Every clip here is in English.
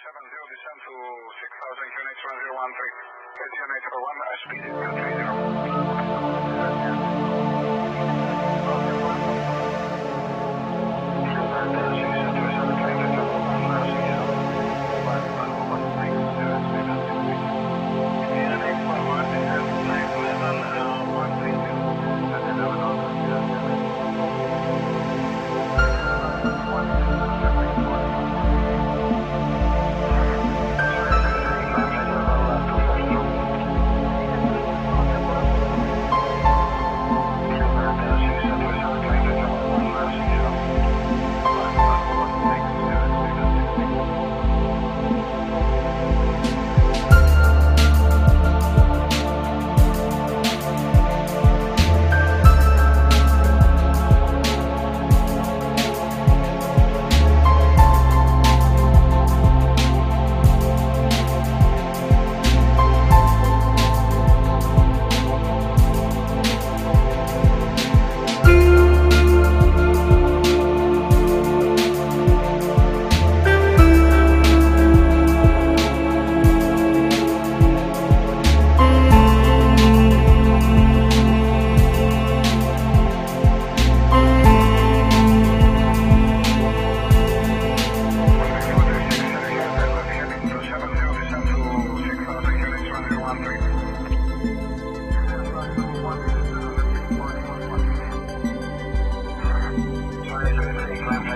70 descend to 6,000 units 1013. ATM 841, speed 230.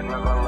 Sorry,